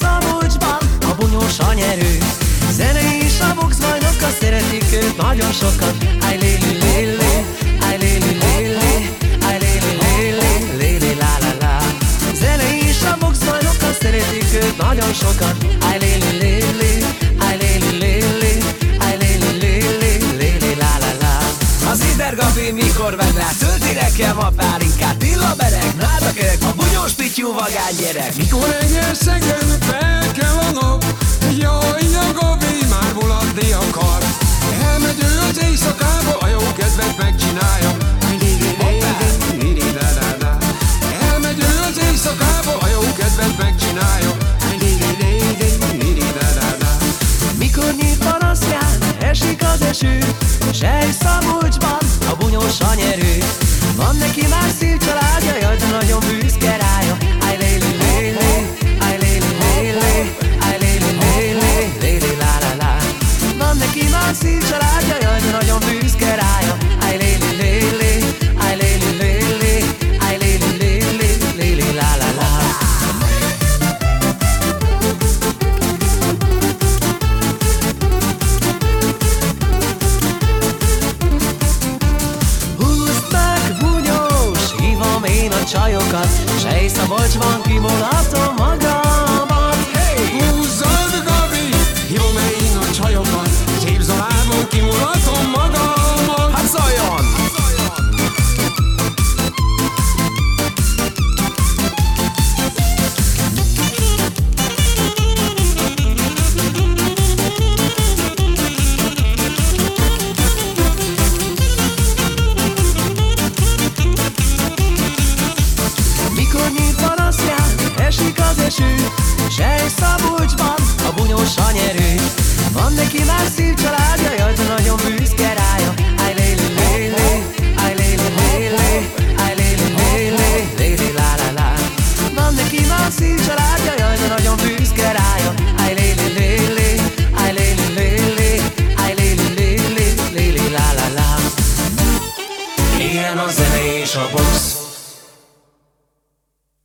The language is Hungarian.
Szabolcsban a bunyós a nyerő Zenei és a boxbajnokkal szeretik őt nagyon sokan Aj léli léli, aj léli léli, aj léli léli, léli lá és a boxbajnokkal szeretik őt nagyon sokan Ider Gabi mikor vedd rá Tölti nekem a pálinkát. Tilla bereg, náda kök A bunyós pityú vagány gyerek. Mikor egyes szegen fel kell a nap. Jaj, a Gabi már mulatni akar. Elmegy ő az éjszakába, a jó kedvet megcsinálja. Elmegy ő az éjszakába, a jó kedvet megcsinálja. Mikor nyílt parasztján esik az eső Sej Van neki hívom én a csajokat Sej Szabolcsban kimolatom édesű, zsejszabulcsban a bunyós anyerő. Van neki már szív családja, jaj, de nagyon büszke rája. Áj, lé, lé, lé, áj, lé, lé, lé, áj, lé, lé, lé, lé, lá, lá, lá. Van neki már szív családja, jaj, de nagyon büszke rája. Áj, lé, lé, lé, lé, áj, lé, lé, lé, áj, lé, lé, lé, lé, lé, lá, lá, lá. Ilyen a zene és a box.